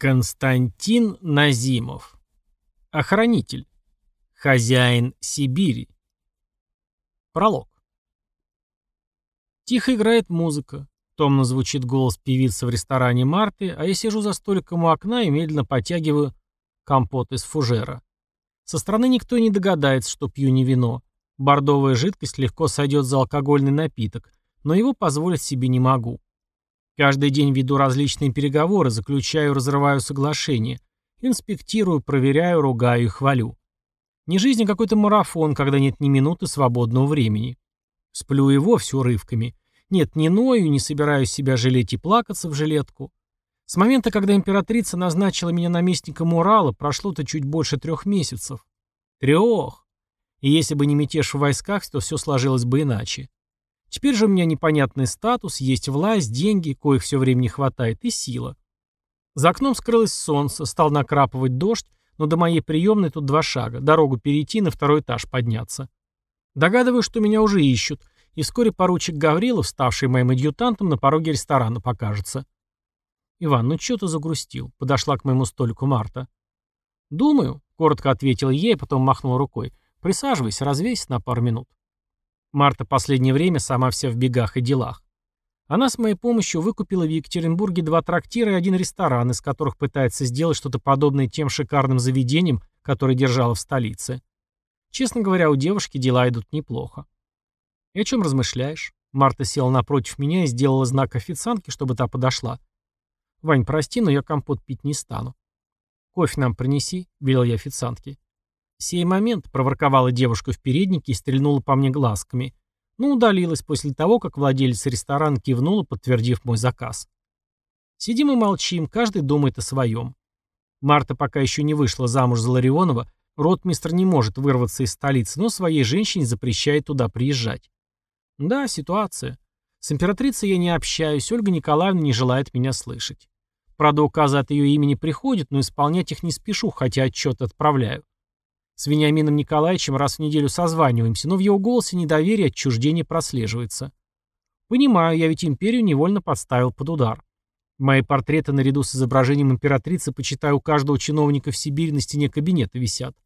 Константин Назимов. Охранитель. Хозяин Сибири. Пролог. Тихо играет музыка. Томно звучит голос певицы в ресторане Марты, а я сижу за столиком у окна и медленно потягиваю компот из фужера. Со стороны никто не догадается, что пью не вино. Бордовая жидкость легко сойдет за алкогольный напиток, но его позволить себе не могу. Каждый день веду различные переговоры, заключаю, разрываю соглашения, инспектирую, проверяю, ругаю и хвалю. Не жизнь, а какой-то марафон, когда нет ни минуты свободного времени. Сплю и вовсе урывками. Нет, не ною, не собираюсь себя жалеть и плакаться в жилетку. С момента, когда императрица назначила меня наместником Урала, прошло-то чуть больше трех месяцев. Трех. И если бы не мятеж в войсках, то все сложилось бы иначе. Теперь же у меня непонятный статус, есть власть, деньги, коих все время не хватает, и сила. За окном скрылось солнце, стал накрапывать дождь, но до моей приемной тут два шага, дорогу перейти, на второй этаж подняться. Догадываюсь, что меня уже ищут, и вскоре поручик Гаврилов, ставший моим адъютантом, на пороге ресторана покажется. «Иван, ну что ты загрустил?» — подошла к моему столику Марта. «Думаю», — коротко ответил ей, потом махнул рукой. «Присаживайся, развейся на пару минут». Марта последнее время сама вся в бегах и делах. Она с моей помощью выкупила в Екатеринбурге два трактира и один ресторан, из которых пытается сделать что-то подобное тем шикарным заведениям, которые держала в столице. Честно говоря, у девушки дела идут неплохо. «И о чем размышляешь?» Марта села напротив меня и сделала знак официантке, чтобы та подошла. «Вань, прости, но я компот пить не стану». «Кофе нам принеси», — велел я официантке. «Сей момент», — проворковала девушка в переднике и стрельнула по мне глазками. Но удалилась после того, как владелец ресторана кивнула, подтвердив мой заказ. Сидим и молчим, каждый думает о своем. Марта пока еще не вышла замуж за Ларионова, ротмистр не может вырваться из столицы, но своей женщине запрещает туда приезжать. Да, ситуация. С императрицей я не общаюсь, Ольга Николаевна не желает меня слышать. Правда, указы от ее имени приходят, но исполнять их не спешу, хотя отчет отправляю. С Вениамином Николаевичем раз в неделю созваниваемся, но в его голосе недоверие и отчуждение прослеживается. Понимаю, я ведь империю невольно подставил под удар. Мои портреты наряду с изображением императрицы, почитаю, у каждого чиновника в Сибири на стене кабинета висят.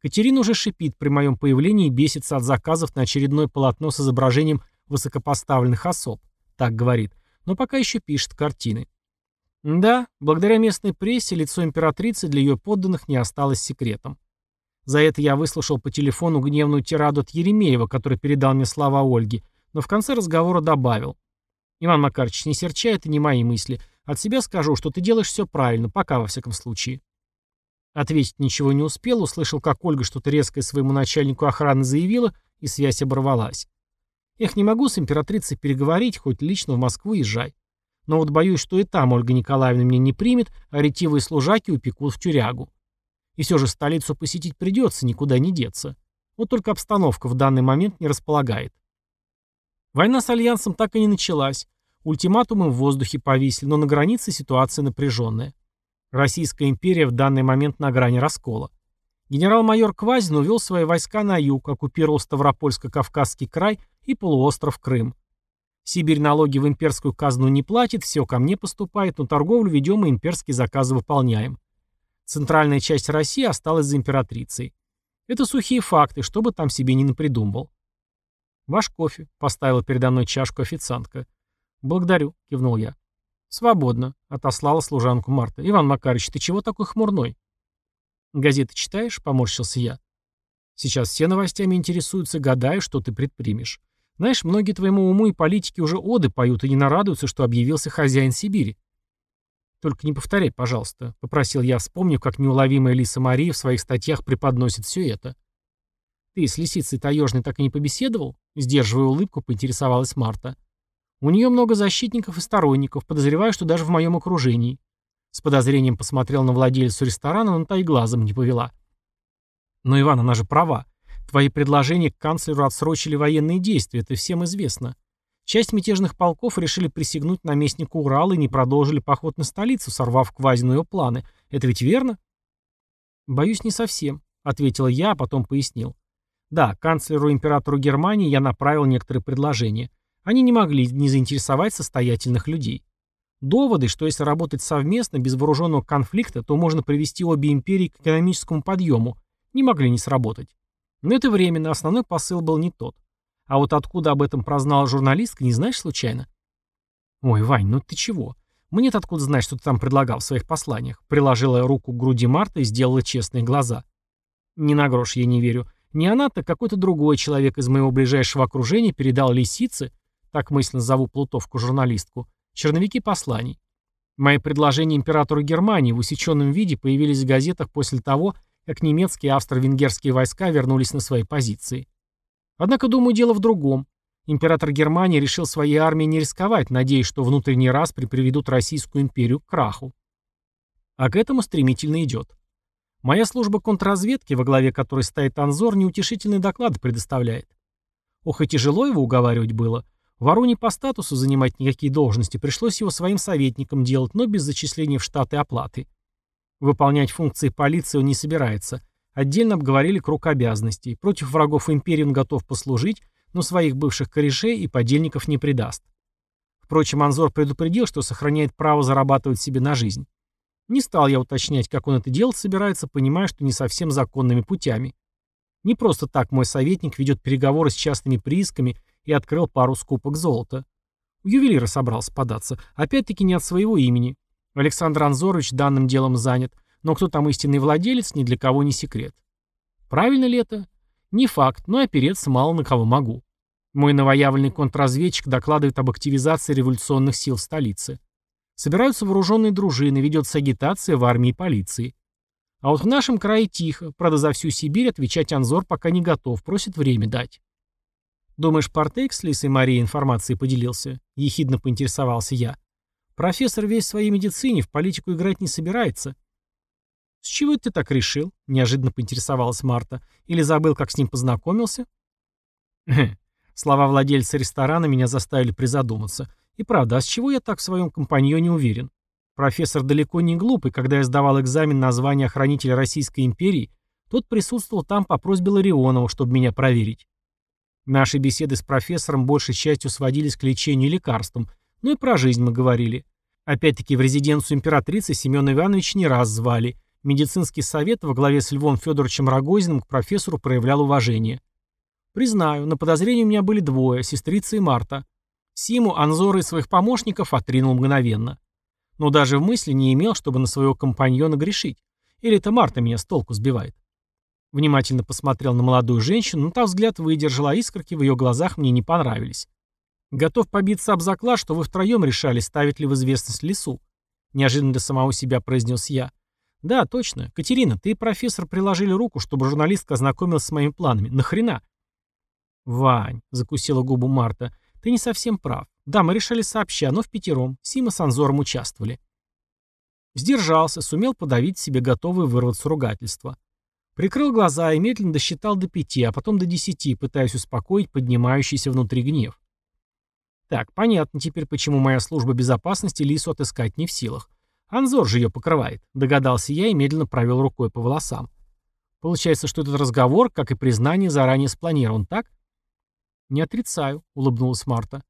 Катерина уже шипит при моем появлении и бесится от заказов на очередное полотно с изображением высокопоставленных особ. Так говорит. Но пока еще пишет картины. Да, благодаря местной прессе лицо императрицы для ее подданных не осталось секретом. За это я выслушал по телефону гневную тираду от Еремеева, который передал мне слова Ольги, но в конце разговора добавил. «Иван Макарович, не серчай, это не мои мысли. От себя скажу, что ты делаешь все правильно, пока во всяком случае». Ответить ничего не успел, услышал, как Ольга что-то резкое своему начальнику охраны заявила, и связь оборвалась. Эх, не могу с императрицей переговорить, хоть лично в Москву езжай. Но вот боюсь, что и там Ольга Николаевна меня не примет, а ретивые служаки упекут в тюрягу. И все же столицу посетить придется, никуда не деться. Вот только обстановка в данный момент не располагает. Война с Альянсом так и не началась. Ультиматумы в воздухе повисли, но на границе ситуация напряженная. Российская империя в данный момент на грани раскола. Генерал-майор Квазин увел свои войска на юг, оккупировал Ставропольско-Кавказский край и полуостров Крым. Сибирь налоги в имперскую казну не платит, все ко мне поступает, но торговлю ведем и имперские заказы выполняем. Центральная часть России осталась за императрицей. Это сухие факты, что бы там себе ни напридумывал. «Ваш кофе», — поставила передо мной чашку официантка. «Благодарю», — кивнул я. «Свободно», — отослала служанку Марта. «Иван Макарович, ты чего такой хмурной?» «Газеты читаешь?» — поморщился я. «Сейчас все новостями интересуются, гадаю, что ты предпримешь. Знаешь, многие твоему уму и политики уже оды поют и не нарадуются, что объявился хозяин Сибири. «Только не повторяй, пожалуйста», — попросил я, вспомнив, как неуловимая Лиса Мария в своих статьях преподносит все это. «Ты с лисицей таежной так и не побеседовал?» Сдерживая улыбку, поинтересовалась Марта. «У нее много защитников и сторонников, подозреваю, что даже в моем окружении». С подозрением посмотрел на владельцу ресторана, но та и глазом не повела. «Но, Иван, она же права. Твои предложения к канцлеру отсрочили военные действия, это всем известно. Часть мятежных полков решили присягнуть наместнику Урала и не продолжили поход на столицу, сорвав Квазину ее планы. Это ведь верно? Боюсь, не совсем, ответил я, а потом пояснил. Да, канцлеру императору Германии я направил некоторые предложения. Они не могли не заинтересовать состоятельных людей. Доводы, что если работать совместно, без вооруженного конфликта, то можно привести обе империи к экономическому подъему, не могли не сработать. Но это временно, основной посыл был не тот. А вот откуда об этом прознала журналистка, не знаешь случайно? Ой, Вань, ну ты чего? Мне-то откуда знать, что ты там предлагал в своих посланиях? Приложила руку к груди Марта и сделала честные глаза. Ни на грош я не верю. Не она, так какой-то другой человек из моего ближайшего окружения передал лисице, так мысленно зову плутовку-журналистку, черновики посланий. Мои предложения императору Германии в усеченном виде появились в газетах после того, как немецкие и австро-венгерские войска вернулись на свои позиции. Однако, думаю, дело в другом. Император Германии решил своей армией не рисковать, надеясь, что внутренние распри приведут Российскую империю к краху. А к этому стремительно идет. Моя служба контрразведки, во главе которой стоит Анзор, неутешительные доклады предоставляет. Ох и тяжело его уговаривать было. Вору по статусу занимать никакие должности, пришлось его своим советником делать, но без зачисления в штаты оплаты. Выполнять функции полиции он не собирается. Отдельно обговорили круг обязанностей. Против врагов империи он готов послужить, но своих бывших корешей и подельников не предаст. Впрочем, Анзор предупредил, что сохраняет право зарабатывать себе на жизнь. Не стал я уточнять, как он это делать собирается, понимая, что не совсем законными путями. Не просто так мой советник ведет переговоры с частными приисками и открыл пару скупок золота. В ювелира собрался податься, опять-таки не от своего имени. Александр Анзорович данным делом занят, но кто там истинный владелец, ни для кого не секрет. Правильно ли это? Не факт, но опереться мало на кого могу. Мой новоявленный контрразведчик докладывает об активизации революционных сил в столице. Собираются вооруженные дружины, ведется агитация в армии и полиции. А вот в нашем крае тихо, правда за всю Сибирь отвечать Анзор пока не готов, просит время дать. «Думаешь, Портейк с Лисой Марией информацией поделился?» — ехидно поинтересовался я. «Профессор весь в своей медицине, в политику играть не собирается». «С чего ты так решил?» — неожиданно поинтересовалась Марта. «Или забыл, как с ним познакомился?» Слова владельца ресторана меня заставили призадуматься. И правда, а с чего я так в своем компаньоне уверен? Профессор далеко не глупый, когда я сдавал экзамен на звание охранителя Российской империи, тот присутствовал там по просьбе Ларионова, чтобы меня проверить. Наши беседы с профессором большей частью сводились к лечению и лекарствам, ну и про жизнь мы говорили. Опять-таки в резиденцию императрицы Семен Иванович не раз звали – Медицинский совет во главе с Львом Федоровичем Рогозиным к профессору проявлял уважение. Признаю, на подозрении у меня были двое, сестрица и Марта. Симу Анзора и своих помощников отринул мгновенно. Но даже в мысли не имел, чтобы на своего компаньона грешить. Или это Марта меня с толку сбивает. Внимательно посмотрел на молодую женщину, но та взгляд выдержала, а искорки в ее глазах мне не понравились. Готов побиться об заклад, что вы втроем решали, ставить ли в известность лесу. Неожиданно для самого себя произнес я. «Да, точно. Катерина, ты и профессор приложили руку, чтобы журналистка ознакомилась с моими планами. Нахрена?» «Вань», — закусила губу Марта, — «ты не совсем прав. Да, мы решили сообща, но в пятером. Сима с Анзором участвовали». Сдержался, сумел подавить себе готовые вырваться ругательства. Прикрыл глаза и медленно досчитал до пяти, а потом до десяти, пытаясь успокоить поднимающийся внутри гнев. Так, понятно теперь, почему моя служба безопасности Лису отыскать не в силах. Анзор же ее покрывает, догадался я и медленно провел рукой по волосам. Получается, что этот разговор, как и признание, заранее спланирован, так? Не отрицаю, улыбнулась Марта.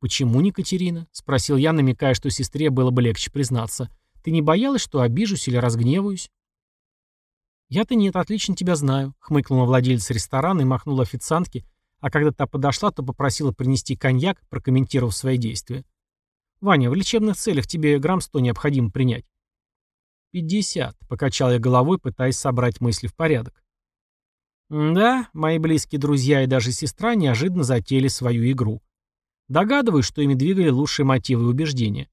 Почему не Катерина? Спросил я, намекая, что сестре было бы легче признаться. Ты не боялась, что обижусь или разгневаюсь? Я-то нет, отлично тебя знаю, хмыкнула владелец ресторана и махнула официантке, а когда та подошла, то попросила принести коньяк, прокомментировав свои действия. «Ваня, в лечебных целях тебе грамм сто необходимо принять». «Пятьдесят», — покачал я головой, пытаясь собрать мысли в порядок. Да, мои близкие друзья и даже сестра неожиданно затеяли свою игру. Догадываюсь, что ими двигали лучшие мотивы и убеждения.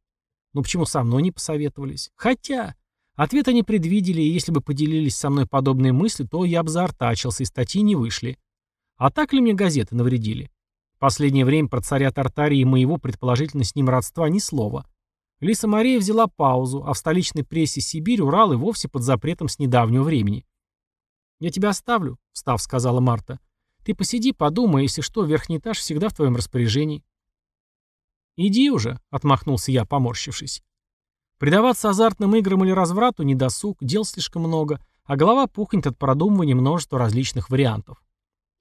Но почему со мной не посоветовались? Хотя, ответ они предвидели, и если бы поделились со мной подобные мысли, то я бы заортачился, и статьи не вышли. А так ли мне газеты навредили? Последнее время про царя Тартарии и моего, предположительно, с ним родства ни слова. Лиса Мария взяла паузу, а в столичной прессе Сибирь, Урал и вовсе под запретом с недавнего времени. «Я тебя оставлю», — встав, сказала Марта. «Ты посиди, подумай, если что, верхний этаж всегда в твоем распоряжении». «Иди уже», — отмахнулся я, поморщившись. Предаваться азартным играм или разврату не досуг, дел слишком много, а голова пухнет от продумывания множества различных вариантов.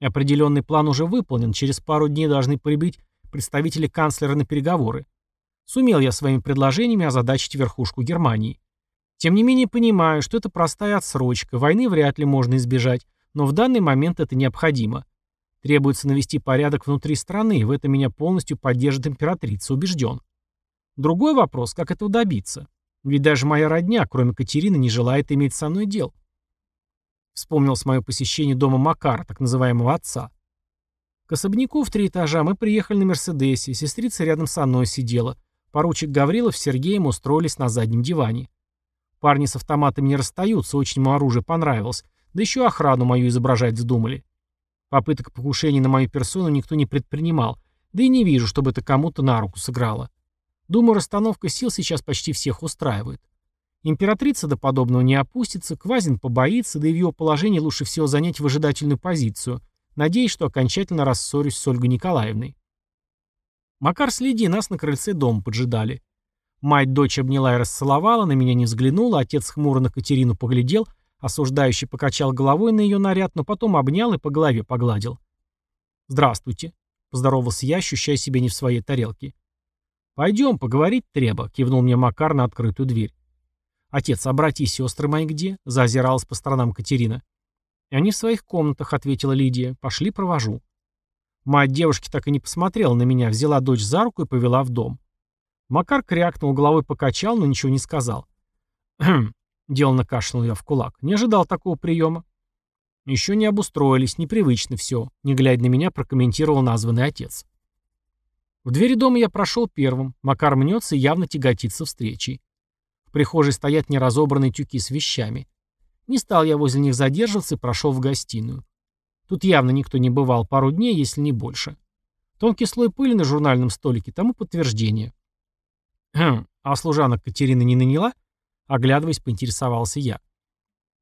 Определенный план уже выполнен, через пару дней должны прибыть представители канцлера на переговоры. Сумел я своими предложениями озадачить верхушку Германии. Тем не менее понимаю, что это простая отсрочка, войны вряд ли можно избежать, но в данный момент это необходимо. Требуется навести порядок внутри страны, в этом меня полностью поддержит императрица, убежден. Другой вопрос, как этого добиться. Ведь даже моя родня, кроме Катерины, не желает иметь со мной дел. Вспомнилось мое посещение дома Макара, так называемого отца. К особняку в три этажа мы приехали на Мерседесе, сестрица рядом со мной сидела. Поручик Гаврилов с Сергеем устроились на заднем диване. Парни с автоматами не расстаются, очень ему оружие понравилось, да еще охрану мою изображать вздумали. Попыток покушения на мою персону никто не предпринимал, да и не вижу, чтобы это кому-то на руку сыграло. Думаю, расстановка сил сейчас почти всех устраивает. Императрица до подобного не опустится, Квазин побоится, да и в его положении лучше всего занять выжидательную позицию, надеясь, что окончательно рассорюсь с Ольгой Николаевной. Макар следи, нас на крыльце дома поджидали. Мать дочь обняла и расцеловала, на меня не взглянула, отец хмуро на Катерину поглядел — Осуждающий покачал головой на ее наряд, но потом обнял и по голове погладил. «Здравствуйте», — поздоровался я, ощущая себя не в своей тарелке. «Пойдем, поговорить треба», — кивнул мне Макар на открытую дверь. «Отец, а братья и сестры мои где?» — заозиралась по сторонам Катерина. «Они в своих комнатах», — ответила Лидия. «Пошли, провожу». Мать девушки так и не посмотрела на меня, взяла дочь за руку и повела в дом. Макар крякнул, головой покачал, но ничего не сказал. «Хм, Деланно кашлянул я в кулак. Не ожидал такого приема. Еще не обустроились, непривычно все, не глядя на меня, прокомментировал названный отец. В двери дома я прошел первым. Макар мнется и явно тяготится встречей. В прихожей стоят неразобранные тюки с вещами. Не стал я возле них задерживаться и прошел в гостиную. Тут явно никто не бывал пару дней, если не больше. Тонкий слой пыли на журнальном столике тому подтверждение. Хм, а служанок Катерина не наняла? Оглядываясь, поинтересовался я.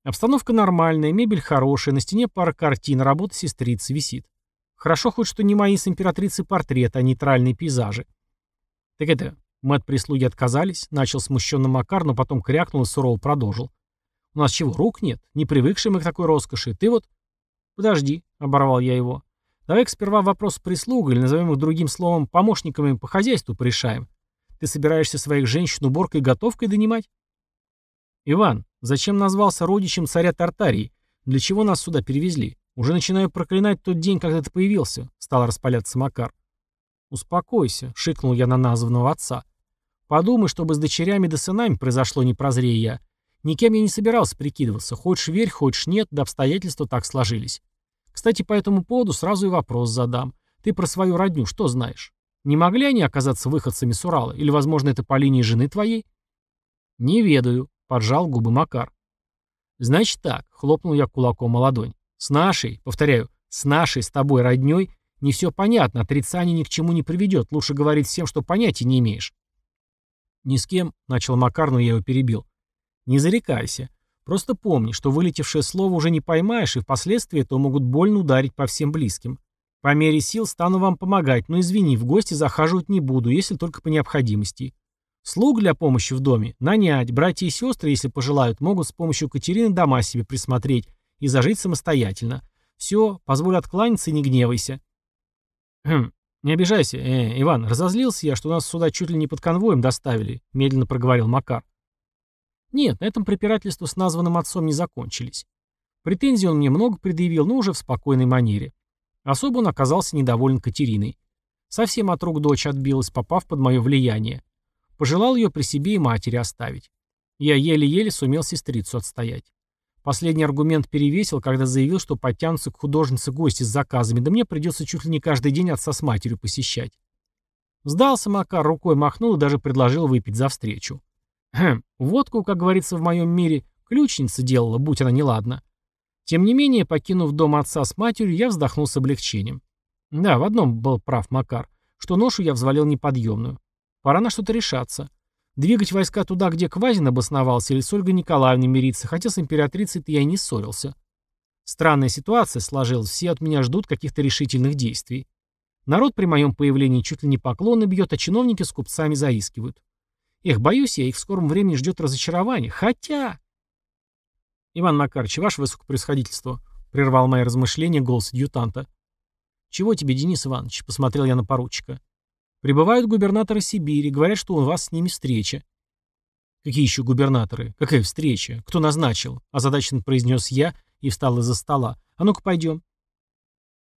Обстановка нормальная, мебель хорошая, на стене пара картин, работа сестрицы висит. Хорошо хоть, что не мои с императрицей портреты, а нейтральные пейзажи. Так это, мы от прислуги отказались, начал смущенно Макар, но потом крякнул и сурово продолжил. У нас чего, рук нет? Не привыкшие мы к такой роскоши. Ты вот... Подожди, оборвал я его. Давай-ка сперва вопрос с прислугой, или назовем их другим словом, помощниками по хозяйству порешаем. Ты собираешься своих женщин уборкой и готовкой донимать? «Иван, зачем назвался родичем царя Тартарии? Для чего нас сюда перевезли? Уже начинаю проклинать тот день, когда ты появился», — стал распаляться Макар. «Успокойся», — шикнул я на названного отца. «Подумай, чтобы с дочерями да сынами произошло, не прозрее я. Никем я не собирался прикидываться. Хочешь верь, хочешь нет, да обстоятельства так сложились. Кстати, по этому поводу сразу и вопрос задам. Ты про свою родню что знаешь? Не могли они оказаться выходцами с Урала? Или, возможно, это по линии жены твоей?» «Не ведаю», Поджал губы Макар. «Значит так», — хлопнул я кулаком о ладонь. «С нашей, повторяю, с нашей, с тобой роднёй не все понятно, отрицание ни к чему не приведет, лучше говорить всем, что понятия не имеешь». «Ни с кем», — начал Макар, но я его перебил. «Не зарекайся. Просто помни, что вылетевшее слово уже не поймаешь, и впоследствии это могут больно ударить по всем близким. По мере сил стану вам помогать, но извини, в гости захаживать не буду, если только по необходимости. Слуг для помощи в доме нанять, братья и сестры, если пожелают, могут с помощью Катерины дома себе присмотреть и зажить самостоятельно. Все, позволь откланяться и не гневайся. Хм, не обижайся, э, Иван, разозлился я, что нас сюда чуть ли не под конвоем доставили, медленно проговорил Макар. Нет, на этом препирательства с названным отцом не закончились. Претензий он мне много предъявил, но уже в спокойной манере. Особо он оказался недоволен Катериной. Совсем от рук дочь отбилась, попав под мое влияние. Пожелал ее при себе и матери оставить. Я еле-еле сумел сестрицу отстоять. Последний аргумент перевесил, когда заявил, что подтянутся к художнице гости с заказами, да мне придется чуть ли не каждый день отца с матерью посещать. Сдался Макар, рукой махнул и даже предложил выпить за встречу. Хм, водку, как говорится в моем мире, ключница делала, будь она неладна. Тем не менее, покинув дом отца с матерью, я вздохнул с облегчением. Да, в одном был прав Макар, что ношу я взвалил неподъемную. Пора на что-то решаться. Двигать войска туда, где Квазин обосновался, или с Ольгой Николаевной мириться, хотя с императрицей-то я и не ссорился. Странная ситуация сложилась, все от меня ждут каких-то решительных действий. Народ при моем появлении чуть ли не поклоны бьет, а чиновники с купцами заискивают. Эх, боюсь я, их в скором времени ждет разочарование. Хотя... Иван Макарович, ваше высокопревосходительство, прервал мои размышления голос адъютанта. Чего тебе, Денис Иванович? Посмотрел я на поручика. Прибывают губернаторы Сибири, говорят, что у вас с ними встреча. Какие еще губернаторы? Какая встреча? Кто назначил? Озадаченно произнес я и встал из-за стола. А ну-ка пойдем.